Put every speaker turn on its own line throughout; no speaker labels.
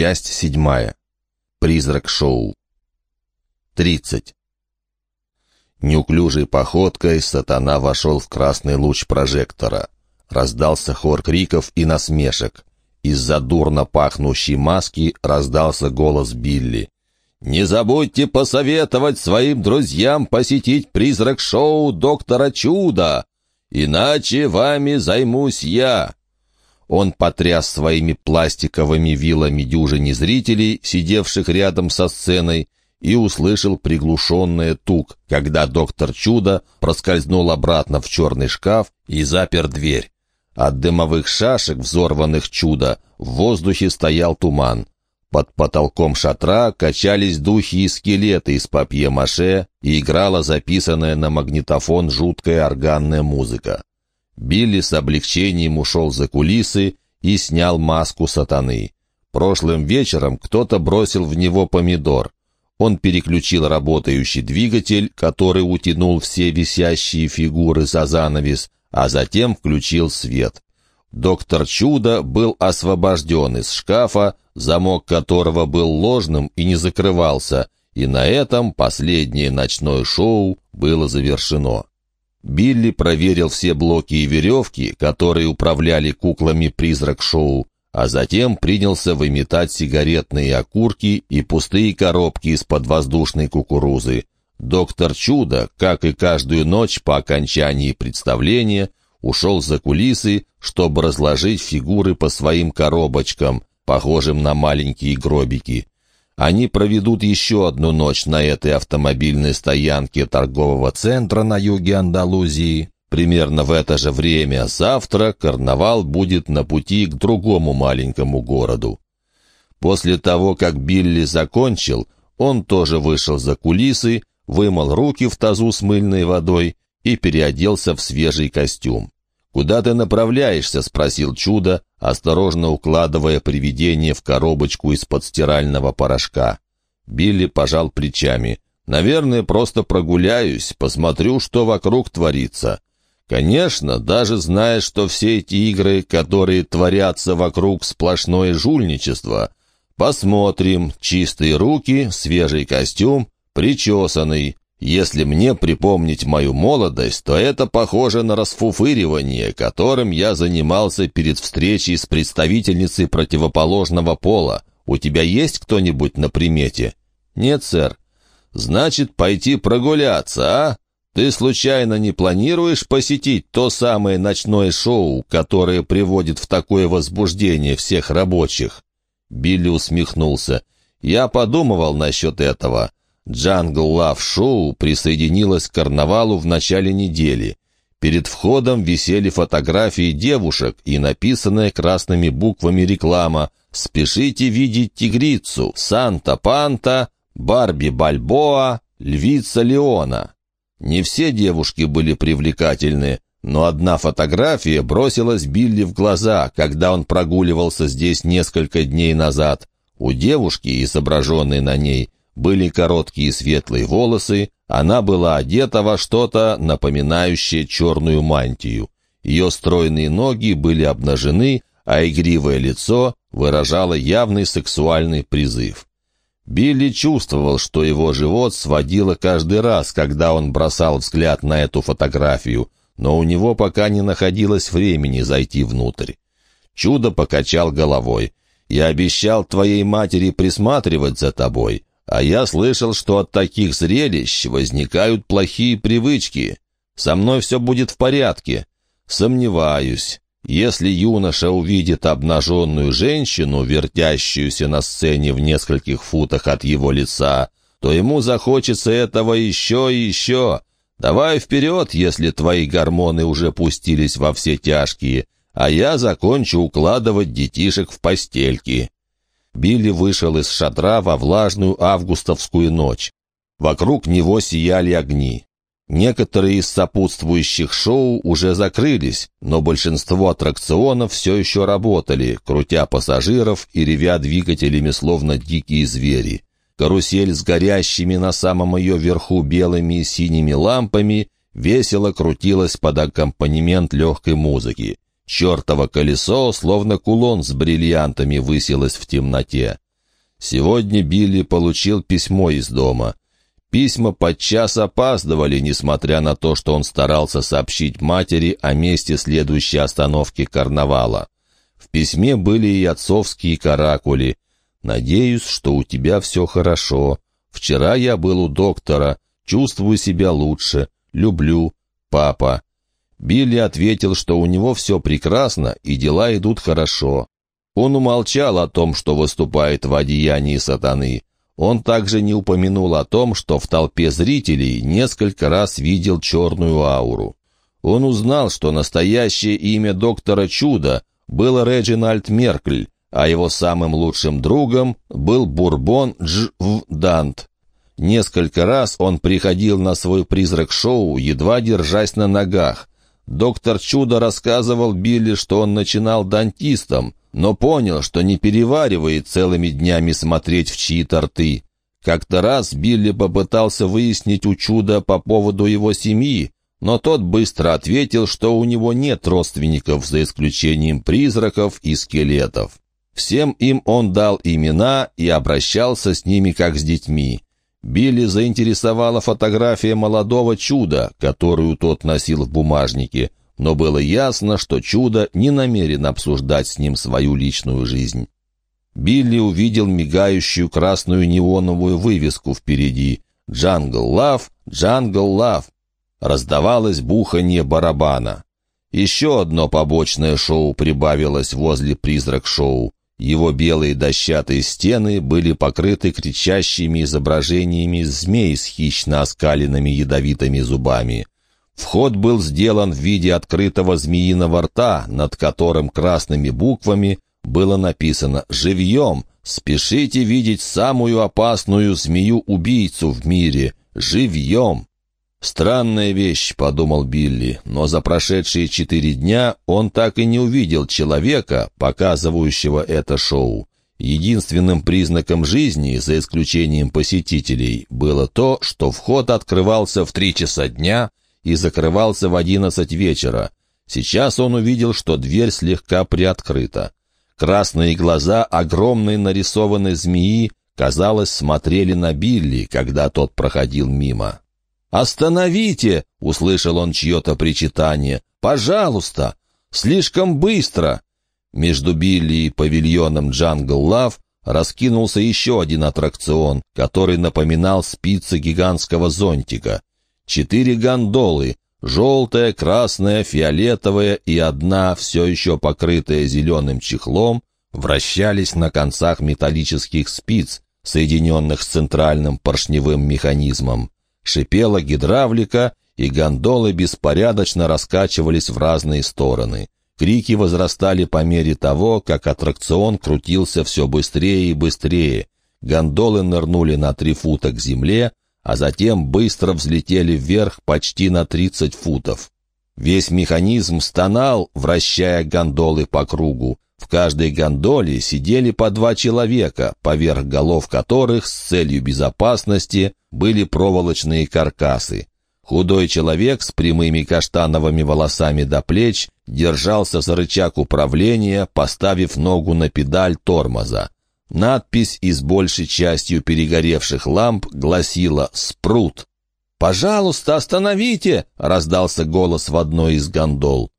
Часть седьмая. Призрак шоу. Тридцать. Неуклюжей походкой сатана вошел в красный луч прожектора. Раздался хор криков и насмешек. Из-за дурно пахнущей маски раздался голос Билли. «Не забудьте посоветовать своим друзьям посетить призрак-шоу доктора Чуда, иначе вами займусь я». Он потряс своими пластиковыми вилами дюжине зрителей, сидевших рядом со сценой, и услышал приглушенное тук, когда доктор Чудо проскользнул обратно в черный шкаф и запер дверь. От дымовых шашек, взорванных чудо, в воздухе стоял туман. Под потолком шатра качались духи и скелеты из папье-маше и играла записанная на магнитофон жуткая органная музыка. Билли с облегчением ушел за кулисы и снял маску сатаны. Прошлым вечером кто-то бросил в него помидор. Он переключил работающий двигатель, который утянул все висящие фигуры за занавес, а затем включил свет. Доктор Чудо был освобожден из шкафа, замок которого был ложным и не закрывался, и на этом последнее ночное шоу было завершено. Билли проверил все блоки и веревки, которые управляли куклами «Призрак-шоу», а затем принялся выметать сигаретные окурки и пустые коробки из-под воздушной кукурузы. Доктор Чудо, как и каждую ночь по окончании представления, ушел за кулисы, чтобы разложить фигуры по своим коробочкам, похожим на маленькие гробики. Они проведут еще одну ночь на этой автомобильной стоянке торгового центра на юге Андалузии. Примерно в это же время завтра карнавал будет на пути к другому маленькому городу. После того, как Билли закончил, он тоже вышел за кулисы, вымыл руки в тазу с мыльной водой и переоделся в свежий костюм. «Куда ты направляешься?» — спросил Чудо, осторожно укладывая привидение в коробочку из-под стирального порошка. Билли пожал плечами. «Наверное, просто прогуляюсь, посмотрю, что вокруг творится». Конечно, даже зная, что все эти игры, которые творятся вокруг, сплошное жульничество. Посмотрим, чистые руки, свежий костюм, причесанный. Если мне припомнить мою молодость, то это похоже на расфуфыривание, которым я занимался перед встречей с представительницей противоположного пола. У тебя есть кто-нибудь на примете? Нет, сэр. Значит, пойти прогуляться, а? Ты случайно не планируешь посетить то самое ночное шоу, которое приводит в такое возбуждение всех рабочих? Билли усмехнулся. Я подумывал насчет этого. Джангл Лав Шоу присоединилась к карнавалу в начале недели. Перед входом висели фотографии девушек и написанная красными буквами реклама «Спешите видеть тигрицу, Санта-Панта, Барби Бальбоа, Львица Леона». Не все девушки были привлекательны, но одна фотография бросилась Билли в глаза, когда он прогуливался здесь несколько дней назад. У девушки, изображенной на ней, были короткие светлые волосы, она была одета во что-то, напоминающее черную мантию. Ее стройные ноги были обнажены, а игривое лицо выражало явный сексуальный призыв. Билли чувствовал, что его живот сводило каждый раз, когда он бросал взгляд на эту фотографию, но у него пока не находилось времени зайти внутрь. Чудо покачал головой. «Я обещал твоей матери присматривать за тобой. А я слышал, что от таких зрелищ возникают плохие привычки. Со мной все будет в порядке. Сомневаюсь. Если юноша увидит обнаженную женщину, вертящуюся на сцене в нескольких футах от его лица, то ему захочется этого еще и еще. Давай вперед, если твои гормоны уже пустились во все тяжкие, а я закончу укладывать детишек в постельки. Билли вышел из шатра во влажную августовскую ночь. Вокруг него сияли огни. Некоторые из сопутствующих шоу уже закрылись, но большинство аттракционов все еще работали, крутя пассажиров и ревя двигателями, словно дикие звери. Карусель с горящими на самом ее верху белыми и синими лампами весело крутилась под аккомпанемент легкой музыки. Чертово колесо, словно кулон с бриллиантами, высилось в темноте. Сегодня Билли получил письмо из дома. Письма подчас опаздывали, несмотря на то, что он старался сообщить матери о месте следующей остановки карнавала. В письме были и отцовские каракули. «Надеюсь, что у тебя все хорошо. Вчера я был у доктора. Чувствую себя лучше. Люблю. Папа». Билли ответил, что у него все прекрасно и дела идут хорошо. Он умолчал о том, что выступает в одеянии сатаны. Он также не упомянул о том, что в толпе зрителей несколько раз видел черную ауру. Он узнал, что настоящее имя доктора Чуда было Реджинальд Меркль, а его самым лучшим другом был Бурбон Дж. Дант. Несколько раз он приходил на свой призрак-шоу, едва держась на ногах. Доктор Чудо рассказывал Билли, что он начинал дантистом, но понял, что не переваривает целыми днями смотреть в чьи-то рты. Как-то раз Билли попытался выяснить у Чуда по поводу его семьи, но тот быстро ответил, что у него нет родственников, за исключением призраков и скелетов. Всем им он дал имена и обращался с ними как с детьми. Билли заинтересовала фотография молодого чуда, которую тот носил в бумажнике, но было ясно, что чудо не намерен обсуждать с ним свою личную жизнь. Билли увидел мигающую красную неоновую вывеску впереди «Джангл Лав, Джангл Лав». Раздавалось буханье барабана. Еще одно побочное шоу прибавилось возле «Призрак-шоу». Его белые дощатые стены были покрыты кричащими изображениями змей с хищно оскаленными ядовитыми зубами. Вход был сделан в виде открытого змеиного рта, над которым красными буквами было написано «Живьем! Спешите видеть самую опасную змею-убийцу в мире! Живьем!» «Странная вещь», — подумал Билли, но за прошедшие четыре дня он так и не увидел человека, показывающего это шоу. Единственным признаком жизни, за исключением посетителей, было то, что вход открывался в три часа дня и закрывался в одиннадцать вечера. Сейчас он увидел, что дверь слегка приоткрыта. Красные глаза огромной нарисованной змеи, казалось, смотрели на Билли, когда тот проходил мимо. «Остановите!» — услышал он чье-то причитание. «Пожалуйста! Слишком быстро!» Между Билли и павильоном «Джангл Лав» раскинулся еще один аттракцион, который напоминал спицы гигантского зонтика. Четыре гондолы — желтая, красная, фиолетовая и одна, все еще покрытая зеленым чехлом — вращались на концах металлических спиц, соединенных с центральным поршневым механизмом шипела гидравлика, и гондолы беспорядочно раскачивались в разные стороны. Крики возрастали по мере того, как аттракцион крутился все быстрее и быстрее. Гондолы нырнули на три фута к земле, а затем быстро взлетели вверх почти на 30 футов. Весь механизм стонал, вращая гондолы по кругу. В каждой гондоле сидели по два человека, поверх голов которых с целью безопасности были проволочные каркасы. Худой человек с прямыми каштановыми волосами до плеч держался за рычаг управления, поставив ногу на педаль тормоза. Надпись из большей частью перегоревших ламп гласила «Спрут». «Пожалуйста, остановите!» — раздался голос в одной из гондол.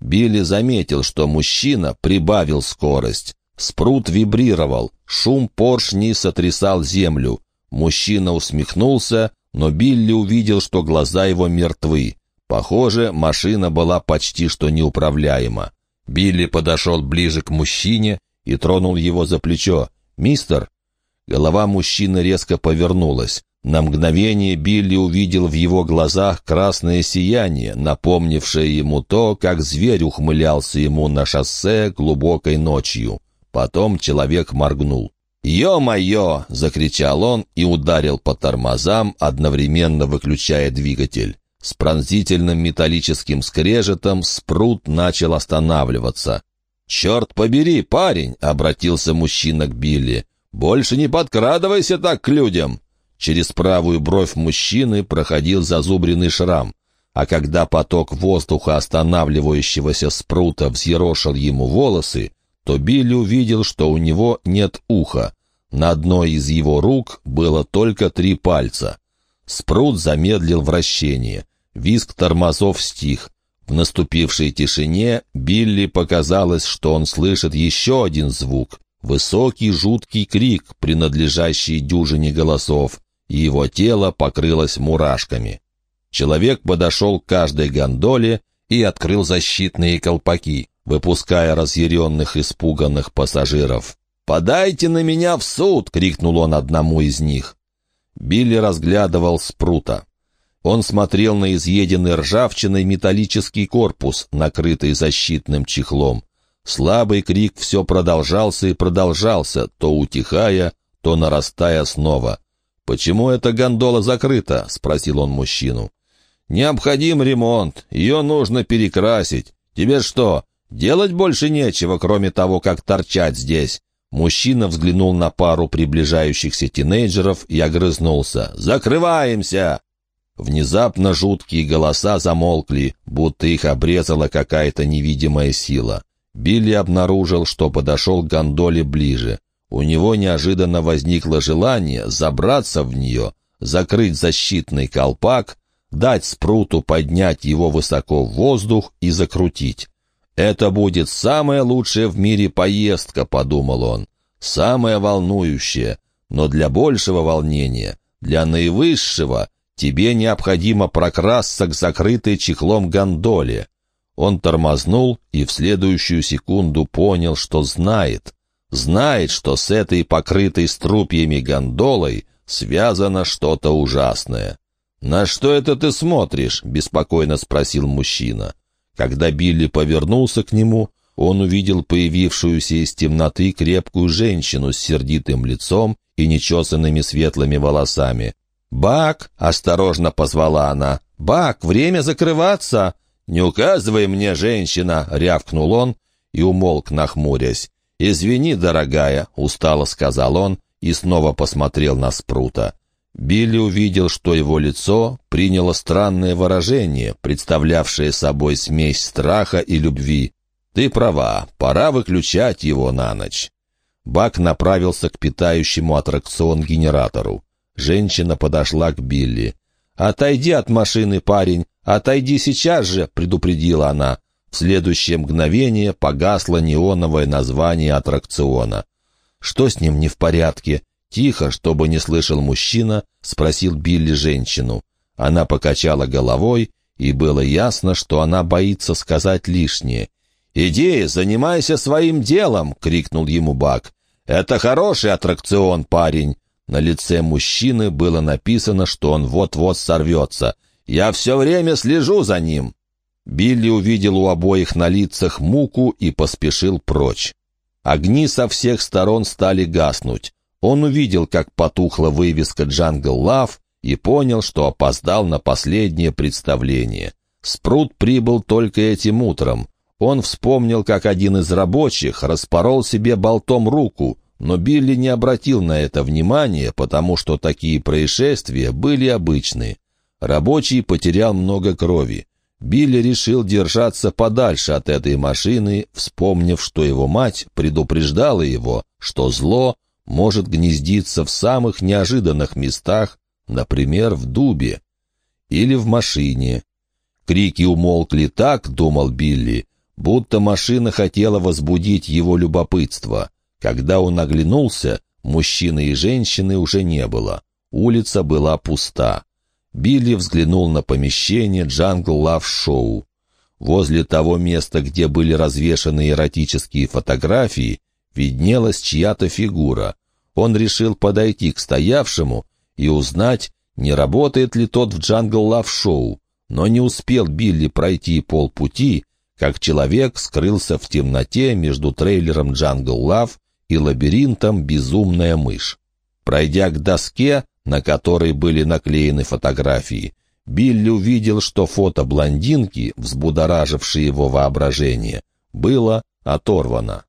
Билли заметил, что мужчина прибавил скорость. Спрут вибрировал, шум поршней сотрясал землю. Мужчина усмехнулся, но Билли увидел, что глаза его мертвы. Похоже, машина была почти что неуправляема. Билли подошел ближе к мужчине и тронул его за плечо. «Мистер?» Голова мужчины резко повернулась. На мгновение Билли увидел в его глазах красное сияние, напомнившее ему то, как зверь ухмылялся ему на шоссе глубокой ночью. Потом человек моргнул. «Ё-моё!» — закричал он и ударил по тормозам, одновременно выключая двигатель. С пронзительным металлическим скрежетом спрут начал останавливаться. «Черт побери, парень!» — обратился мужчина к Билли. «Больше не подкрадывайся так к людям!» Через правую бровь мужчины проходил зазубренный шрам, а когда поток воздуха останавливающегося спрута взъерошил ему волосы, то Билли увидел, что у него нет уха. На одной из его рук было только три пальца. Спрут замедлил вращение. Виск тормозов стих. В наступившей тишине Билли показалось, что он слышит еще один звук. Высокий жуткий крик, принадлежащий дюжине голосов, и его тело покрылось мурашками. Человек подошел к каждой гондоле и открыл защитные колпаки, выпуская разъяренных испуганных пассажиров. «Подайте на меня в суд!» — крикнул он одному из них. Билли разглядывал спрута. Он смотрел на изъеденный ржавчиной металлический корпус, накрытый защитным чехлом. Слабый крик все продолжался и продолжался, то утихая, то нарастая снова. «Почему эта гондола закрыта?» — спросил он мужчину. «Необходим ремонт. Ее нужно перекрасить. Тебе что, делать больше нечего, кроме того, как торчать здесь?» Мужчина взглянул на пару приближающихся тинейджеров и огрызнулся. «Закрываемся!» Внезапно жуткие голоса замолкли, будто их обрезала какая-то невидимая сила. Билли обнаружил, что подошел к гондоле ближе. У него неожиданно возникло желание забраться в нее, закрыть защитный колпак, дать спруту поднять его высоко в воздух и закрутить. «Это будет самая лучшая в мире поездка», — подумал он, — «самая волнующая, но для большего волнения, для наивысшего, тебе необходимо прокрасться к закрытой чехлом гондоле». Он тормознул и в следующую секунду понял, что знает. Знает, что с этой покрытой струпьями гондолой связано что-то ужасное. «На что это ты смотришь?» — беспокойно спросил мужчина. Когда Билли повернулся к нему, он увидел появившуюся из темноты крепкую женщину с сердитым лицом и нечесанными светлыми волосами. «Бак!» — осторожно позвала она. «Бак, время закрываться!» «Не указывай мне, женщина!» — рявкнул он и умолк, нахмурясь. «Извини, дорогая!» — устало сказал он и снова посмотрел на Спрута. Билли увидел, что его лицо приняло странное выражение, представлявшее собой смесь страха и любви. «Ты права, пора выключать его на ночь». Бак направился к питающему аттракцион генератору. Женщина подошла к Билли. «Отойди от машины, парень! Отойди сейчас же!» — предупредила она. В следующее мгновение погасло неоновое название аттракциона. «Что с ним не в порядке?» Тихо, чтобы не слышал мужчина, спросил Билли женщину. Она покачала головой, и было ясно, что она боится сказать лишнее. «Иди, занимайся своим делом!» — крикнул ему Бак. «Это хороший аттракцион, парень!» На лице мужчины было написано, что он вот-вот сорвется. «Я все время слежу за ним!» Билли увидел у обоих на лицах муку и поспешил прочь. Огни со всех сторон стали гаснуть. Он увидел, как потухла вывеска «Джангл Лав» и понял, что опоздал на последнее представление. Спрут прибыл только этим утром. Он вспомнил, как один из рабочих распорол себе болтом руку, но Билли не обратил на это внимания, потому что такие происшествия были обычны. Рабочий потерял много крови. Билли решил держаться подальше от этой машины, вспомнив, что его мать предупреждала его, что зло может гнездиться в самых неожиданных местах, например, в дубе или в машине. Крики умолкли так, думал Билли, будто машина хотела возбудить его любопытство. Когда он оглянулся, мужчины и женщины уже не было. Улица была пуста. Билли взглянул на помещение Джангл Лав Шоу. Возле того места, где были развешаны эротические фотографии, виднелась чья-то фигура. Он решил подойти к стоявшему и узнать, не работает ли тот в Джангл Лав Шоу, но не успел Билли пройти полпути, как человек скрылся в темноте между трейлером Джангл Лав и лабиринтом «Безумная мышь». Пройдя к доске, на которой были наклеены фотографии, Билли увидел, что фото блондинки, взбудоражившее его воображение, было оторвано.